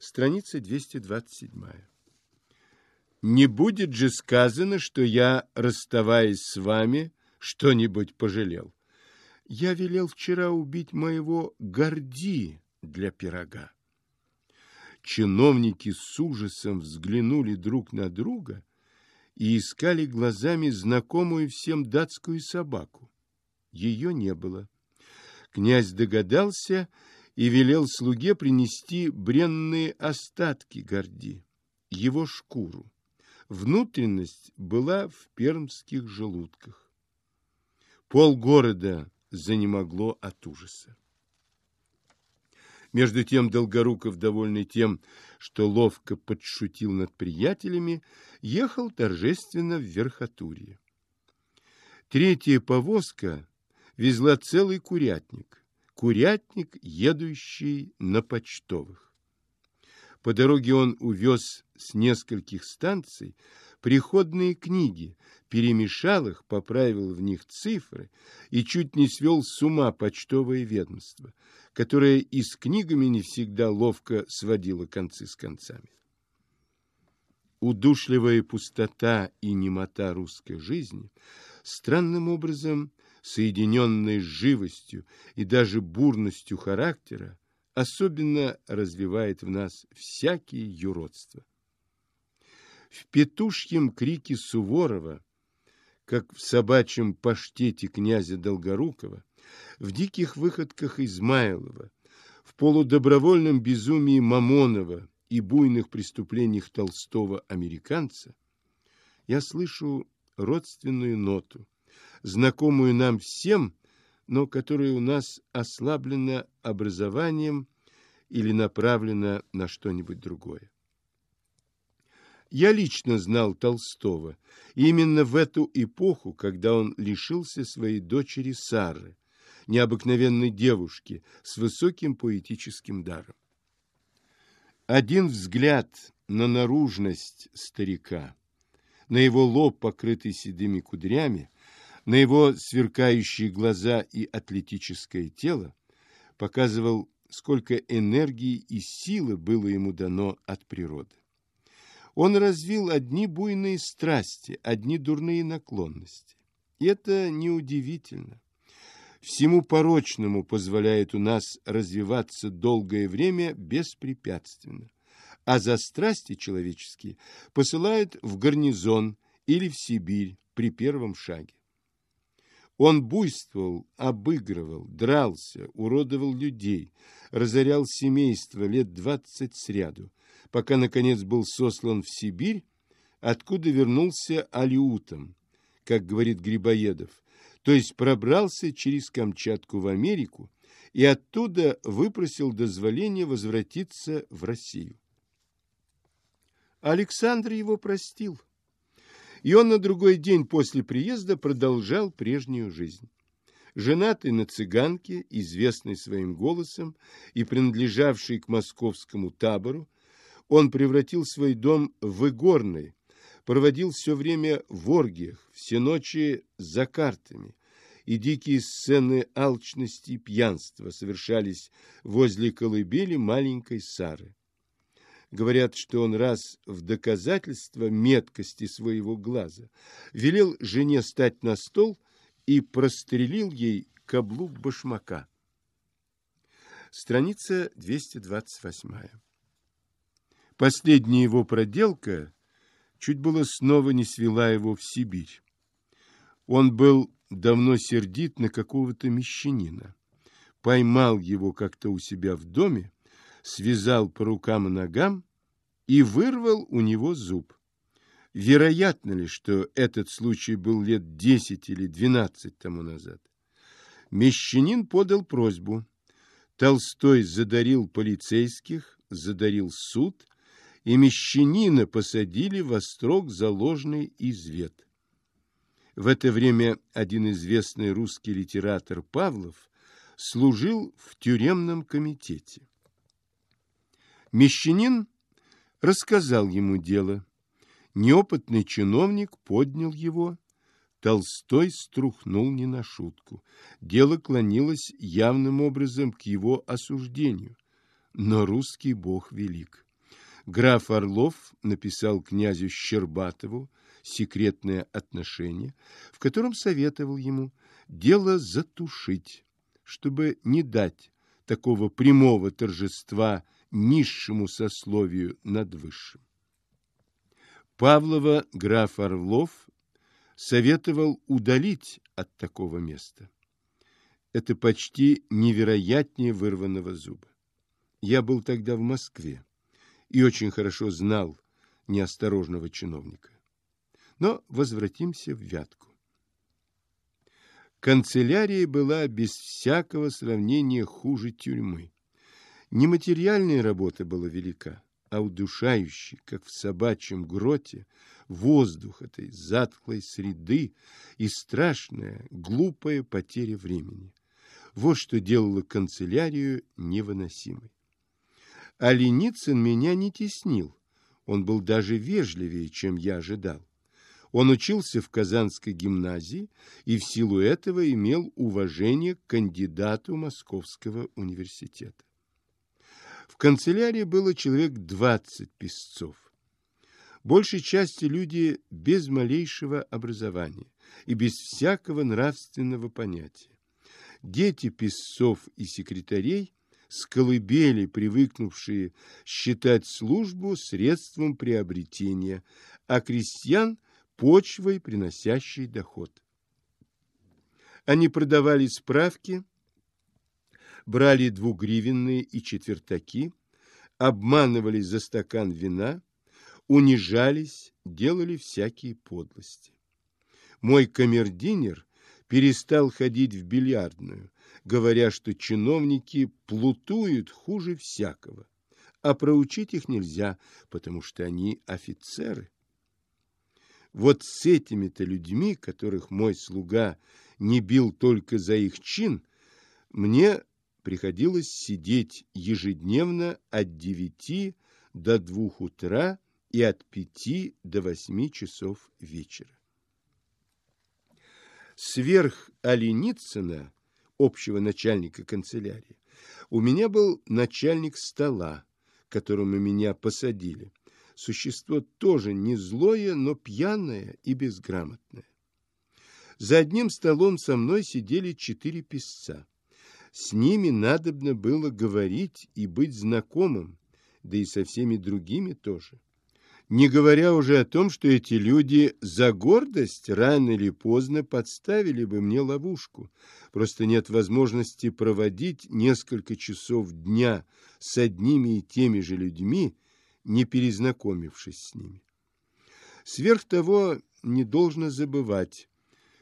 Страница 227. Не будет же сказано, что я, расставаясь с вами, что-нибудь пожалел. Я велел вчера убить моего Горди для пирога. Чиновники с ужасом взглянули друг на друга и искали глазами знакомую всем датскую собаку. Ее не было. Князь догадался и велел слуге принести бренные остатки Горди, его шкуру. Внутренность была в пермских желудках. Пол города занемогло от ужаса. Между тем Долгоруков, довольный тем, что ловко подшутил над приятелями, ехал торжественно в Верхотурье. Третья повозка везла целый курятник, курятник, едущий на почтовых. По дороге он увез с нескольких станций приходные книги, перемешал их, поправил в них цифры и чуть не свел с ума почтовое ведомство, которое и с книгами не всегда ловко сводило концы с концами. Удушливая пустота и немота русской жизни странным образом, соединенные с живостью и даже бурностью характера, особенно развивает в нас всякие юродства. В петушьем крике Суворова, как в собачьем паштете князя Долгорукова, в диких выходках Измайлова, в полудобровольном безумии Мамонова и буйных преступлениях Толстого американца, я слышу родственную ноту, знакомую нам всем но которое у нас ослаблено образованием или направлено на что-нибудь другое. Я лично знал Толстого именно в эту эпоху, когда он лишился своей дочери Сары, необыкновенной девушки с высоким поэтическим даром. Один взгляд на наружность старика, на его лоб, покрытый седыми кудрями, на его сверкающие глаза и атлетическое тело показывал, сколько энергии и силы было ему дано от природы. Он развил одни буйные страсти, одни дурные наклонности. И это неудивительно. Всему порочному позволяет у нас развиваться долгое время беспрепятственно, а за страсти человеческие посылают в гарнизон или в Сибирь при первом шаге. Он буйствовал, обыгрывал, дрался, уродовал людей, разорял семейство лет двадцать сряду, пока, наконец, был сослан в Сибирь, откуда вернулся алиутом, как говорит Грибоедов, то есть пробрался через Камчатку в Америку и оттуда выпросил дозволение возвратиться в Россию. Александр его простил и он на другой день после приезда продолжал прежнюю жизнь. Женатый на цыганке, известный своим голосом и принадлежавший к московскому табору, он превратил свой дом в игорный, проводил все время в оргиях, все ночи за картами, и дикие сцены алчности и пьянства совершались возле колыбели маленькой Сары. Говорят, что он раз в доказательство меткости своего глаза велел жене стать на стол и прострелил ей каблук башмака. Страница 228. Последняя его проделка чуть было снова не свела его в Сибирь. Он был давно сердит на какого-то мещанина, поймал его как-то у себя в доме связал по рукам и ногам и вырвал у него зуб. Вероятно ли, что этот случай был лет десять или двенадцать тому назад? Мещанин подал просьбу. Толстой задарил полицейских, задарил суд, и мещанина посадили во строк за ложный извет. В это время один известный русский литератор Павлов служил в тюремном комитете. Мещанин рассказал ему дело. Неопытный чиновник поднял его. Толстой струхнул не на шутку. Дело клонилось явным образом к его осуждению. Но русский бог велик. Граф Орлов написал князю Щербатову секретное отношение, в котором советовал ему дело затушить, чтобы не дать такого прямого торжества низшему сословию над высшим. Павлова граф Орлов советовал удалить от такого места. Это почти невероятнее вырванного зуба. Я был тогда в Москве и очень хорошо знал неосторожного чиновника. Но возвратимся в Вятку. Канцелярия была без всякого сравнения хуже тюрьмы. Нематериальная работа была велика, а удушающий, как в собачьем гроте, воздух этой затхлой среды и страшная, глупая потеря времени. Вот что делало канцелярию невыносимой. А Леницын меня не теснил. Он был даже вежливее, чем я ожидал. Он учился в Казанской гимназии и в силу этого имел уважение к кандидату Московского университета. В канцелярии было человек 20 писцов. Большей части люди без малейшего образования и без всякого нравственного понятия. Дети писцов и секретарей с колыбели, привыкнувшие считать службу средством приобретения, а крестьян – почвой, приносящей доход. Они продавали справки, брали двугривенные и четвертаки, обманывали за стакан вина, унижались, делали всякие подлости. Мой камердинер перестал ходить в бильярдную, говоря, что чиновники плутуют хуже всякого, а проучить их нельзя, потому что они офицеры. Вот с этими-то людьми, которых мой слуга не бил только за их чин, мне приходилось сидеть ежедневно от девяти до двух утра и от пяти до восьми часов вечера. Сверх Оленицына, общего начальника канцелярии, у меня был начальник стола, которому меня посадили, существо тоже не злое, но пьяное и безграмотное. За одним столом со мной сидели четыре писца. С ними надобно было говорить и быть знакомым, да и со всеми другими тоже. Не говоря уже о том, что эти люди за гордость рано или поздно подставили бы мне ловушку. Просто нет возможности проводить несколько часов дня с одними и теми же людьми, не перезнакомившись с ними. Сверх того, не должно забывать,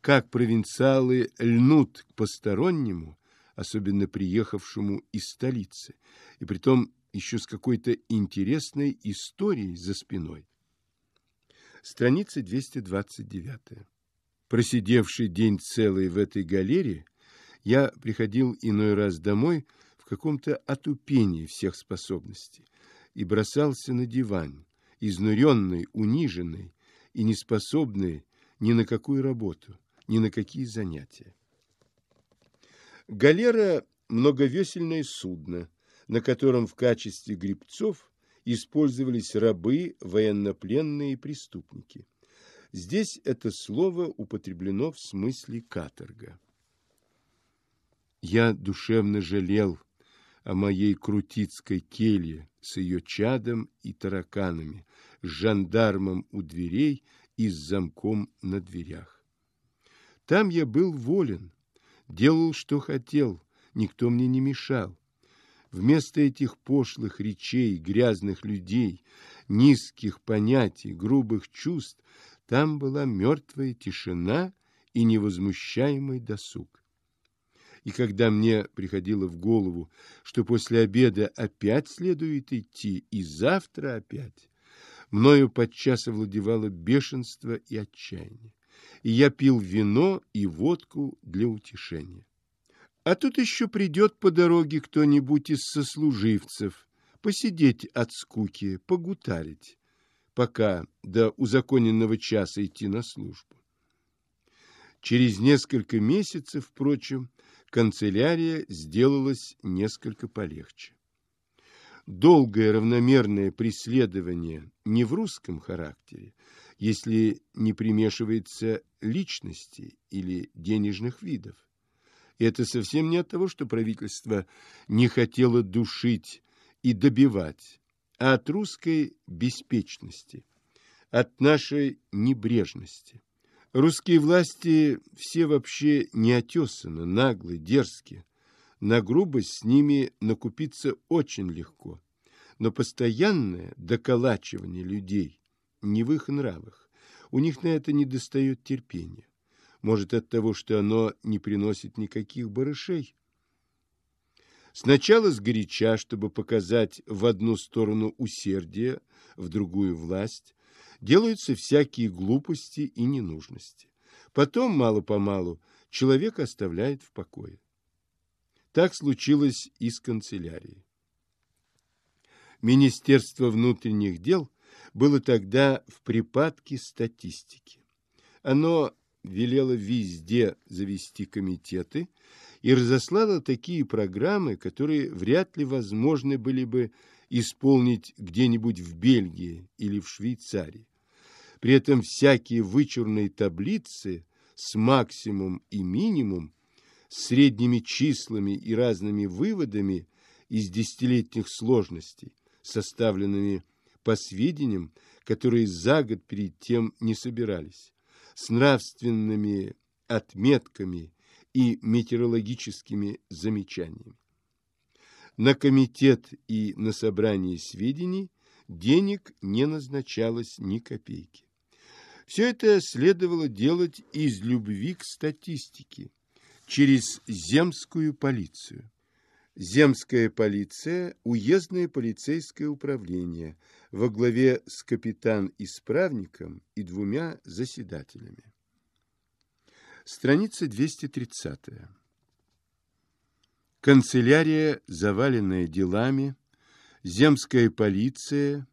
как провинциалы льнут к постороннему, особенно приехавшему из столицы, и притом еще с какой-то интересной историей за спиной. Страница 229. Просидевший день целый в этой галерее, я приходил иной раз домой в каком-то отупении всех способностей, и бросался на диван, изнуренный, униженный и неспособный ни на какую работу, ни на какие занятия. Галера – многовесельное судно, на котором в качестве грибцов использовались рабы, военнопленные и преступники. Здесь это слово употреблено в смысле каторга. Я душевно жалел о моей крутицкой келье с ее чадом и тараканами, с жандармом у дверей и с замком на дверях. Там я был волен, делал, что хотел, никто мне не мешал. Вместо этих пошлых речей, грязных людей, низких понятий, грубых чувств, там была мертвая тишина и невозмущаемый досуг. И когда мне приходило в голову, что после обеда опять следует идти, и завтра опять, мною подчас овладевало бешенство и отчаяние. И я пил вино и водку для утешения. А тут еще придет по дороге кто-нибудь из сослуживцев, посидеть от скуки, погутарить, пока до узаконенного часа идти на службу. Через несколько месяцев, впрочем, канцелярия сделалась несколько полегче. долгое равномерное преследование не в русском характере, если не примешивается личности или денежных видов. И это совсем не от того, что правительство не хотело душить и добивать, а от русской беспечности, от нашей небрежности. Русские власти все вообще неотесаны, наглы, дерзкие. На грубость с ними накупиться очень легко. Но постоянное доколачивание людей не в их нравах. У них на это не достает терпения. Может, от того, что оно не приносит никаких барышей? Сначала сгоряча, чтобы показать в одну сторону усердие, в другую власть, делаются всякие глупости и ненужности. Потом, мало-помалу, человек оставляет в покое. Так случилось и с канцелярией. Министерство внутренних дел было тогда в припадке статистики. Оно велело везде завести комитеты и разослало такие программы, которые вряд ли возможны были бы исполнить где-нибудь в Бельгии или в Швейцарии. При этом всякие вычурные таблицы с максимум и минимум, средними числами и разными выводами из десятилетних сложностей, составленными по сведениям, которые за год перед тем не собирались, с нравственными отметками и метеорологическими замечаниями. На комитет и на собрание сведений денег не назначалось ни копейки. Все это следовало делать из любви к статистике, через земскую полицию. Земская полиция – уездное полицейское управление во главе с капитан-исправником и двумя заседателями. Страница 230. Канцелярия, заваленная делами, земская полиция,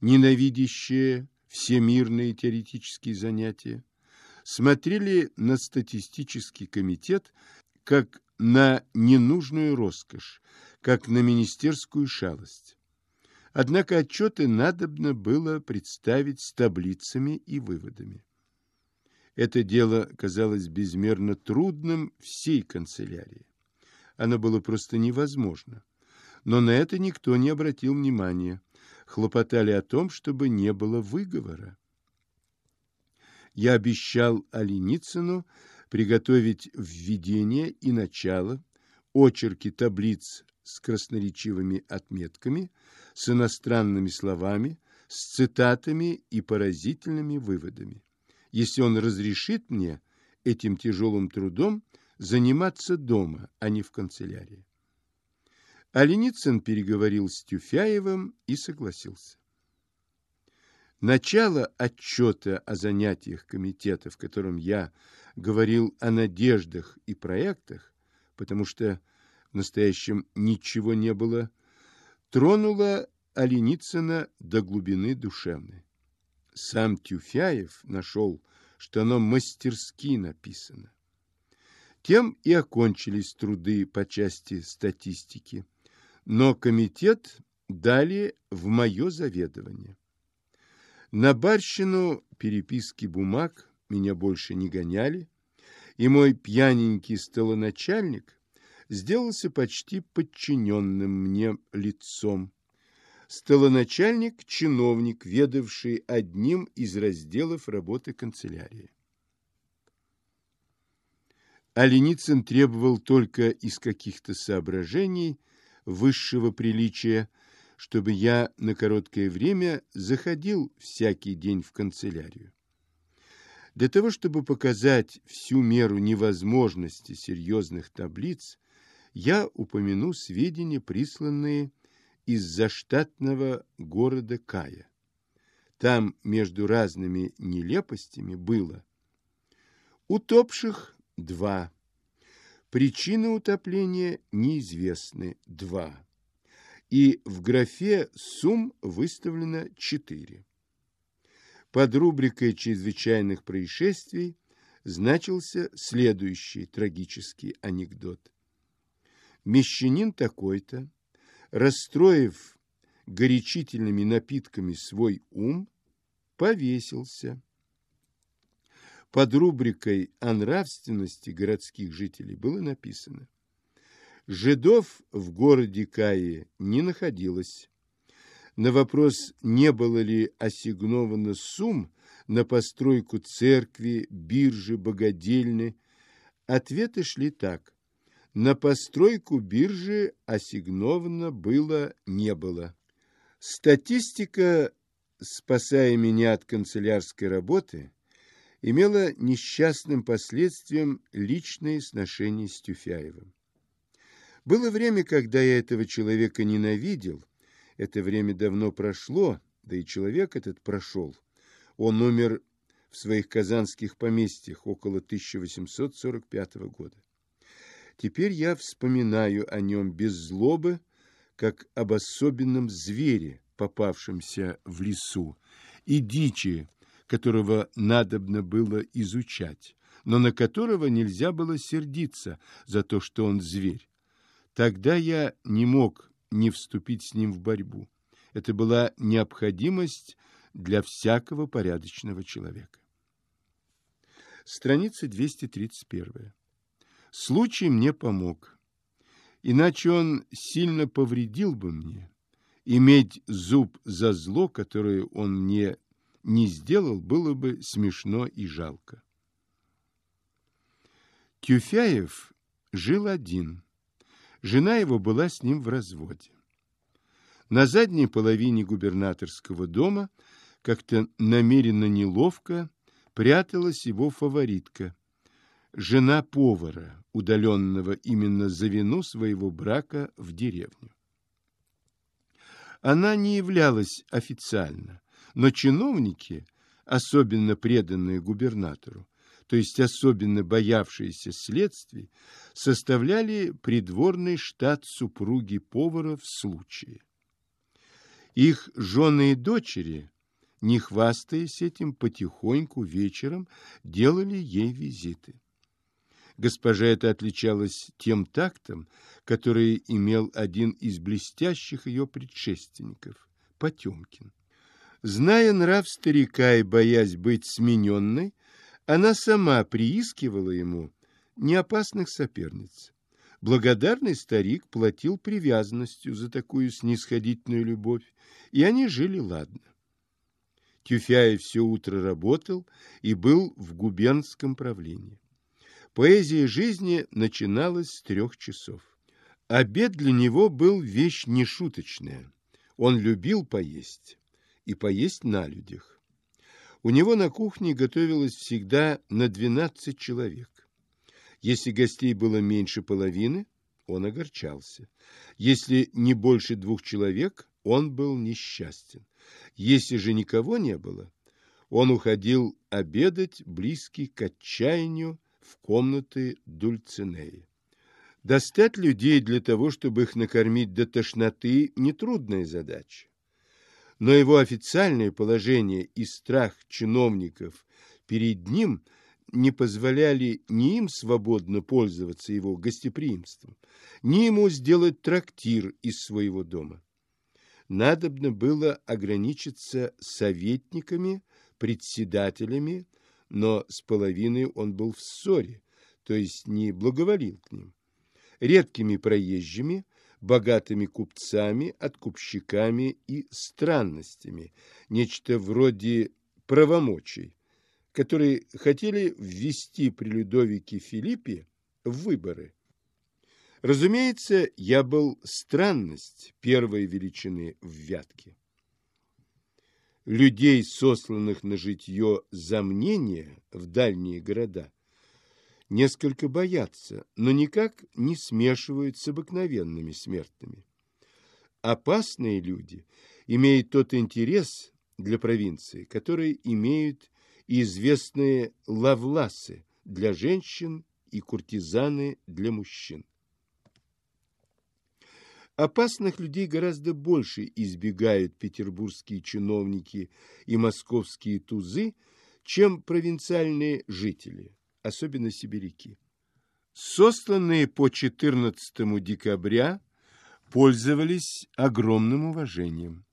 ненавидящая все мирные теоретические занятия, смотрели на статистический комитет как на ненужную роскошь, как на министерскую шалость. Однако отчеты надобно было представить с таблицами и выводами. Это дело казалось безмерно трудным всей канцелярии. Оно было просто невозможно. Но на это никто не обратил внимания. Хлопотали о том, чтобы не было выговора. Я обещал Оленицыну приготовить введение и начало, очерки таблиц с красноречивыми отметками, с иностранными словами, с цитатами и поразительными выводами. Если он разрешит мне этим тяжелым трудом заниматься дома, а не в канцелярии. Оленицын переговорил с Тюфяевым и согласился. Начало отчета о занятиях комитета, в котором я говорил о надеждах и проектах, потому что в настоящем ничего не было, тронуло Оленицына до глубины душевной. Сам Тюфяев нашел, что оно мастерски написано. Тем и окончились труды по части статистики, но комитет дали в мое заведование. На барщину переписки бумаг меня больше не гоняли, и мой пьяненький столоначальник сделался почти подчиненным мне лицом. Столоначальник – чиновник, ведавший одним из разделов работы канцелярии. Оленицын требовал только из каких-то соображений высшего приличия – чтобы я на короткое время заходил всякий день в канцелярию. Для того, чтобы показать всю меру невозможности серьезных таблиц, я упомяну сведения, присланные из заштатного города Кая. Там между разными нелепостями было утопших два, причины утопления неизвестны два и в графе сумм выставлено 4. Под рубрикой чрезвычайных происшествий значился следующий трагический анекдот. Мещанин такой-то, расстроив горячительными напитками свой ум, повесился. Под рубрикой о нравственности городских жителей было написано «Жидов в городе Каи не находилось». На вопрос, не было ли ассигновано сумм на постройку церкви, биржи, богадельни, ответы шли так. На постройку биржи ассигновано было не было. Статистика, спасая меня от канцелярской работы, имела несчастным последствием личные сношения с Тюфяевым. Было время, когда я этого человека ненавидел, это время давно прошло, да и человек этот прошел. Он умер в своих казанских поместьях около 1845 года. Теперь я вспоминаю о нем без злобы, как об особенном звере, попавшемся в лесу, и дичи, которого надобно было изучать, но на которого нельзя было сердиться за то, что он зверь. Тогда я не мог не вступить с ним в борьбу. Это была необходимость для всякого порядочного человека. Страница 231. Случай мне помог. Иначе он сильно повредил бы мне. Иметь зуб за зло, которое он мне не сделал, было бы смешно и жалко. Тюфяев жил один. Жена его была с ним в разводе. На задней половине губернаторского дома как-то намеренно неловко пряталась его фаворитка, жена повара, удаленного именно за вину своего брака в деревню. Она не являлась официально, но чиновники, особенно преданные губернатору, то есть особенно боявшиеся следствий, составляли придворный штат супруги повара в случае. Их жены и дочери, не хвастаясь этим, потихоньку вечером делали ей визиты. Госпожа эта отличалась тем тактом, который имел один из блестящих ее предшественников – Потемкин. Зная нрав старика и боясь быть смененной, она сама приискивала ему неопасных соперниц. Благодарный старик платил привязанностью за такую снисходительную любовь, и они жили ладно. Тюфяев все утро работал и был в губернском правлении. Поэзия жизни начиналась с трех часов. Обед для него был вещь нешуточная. Он любил поесть, и поесть на людях. У него на кухне готовилось всегда на 12 человек. Если гостей было меньше половины, он огорчался. Если не больше двух человек, он был несчастен. Если же никого не было, он уходил обедать, близкий к отчаянию, в комнаты Дульцинеи. Достать людей для того, чтобы их накормить до тошноты, нетрудная задача. Но его официальное положение и страх чиновников перед ним – не позволяли ни им свободно пользоваться его гостеприимством, ни ему сделать трактир из своего дома. Надобно было ограничиться советниками, председателями, но с половиной он был в ссоре, то есть не благоволил к ним. Редкими проезжими, богатыми купцами, откупщиками и странностями, нечто вроде правомочий, которые хотели ввести при Людовике Филиппе выборы. Разумеется, я был странность первой величины в Вятке. Людей, сосланных на житье за мнение в дальние города, несколько боятся, но никак не смешивают с обыкновенными смертными. Опасные люди имеют тот интерес для провинции, который имеют известные лавласы для женщин и куртизаны для мужчин. Опасных людей гораздо больше избегают петербургские чиновники и московские тузы, чем провинциальные жители, особенно сибиряки. Сосланные по 14 декабря пользовались огромным уважением.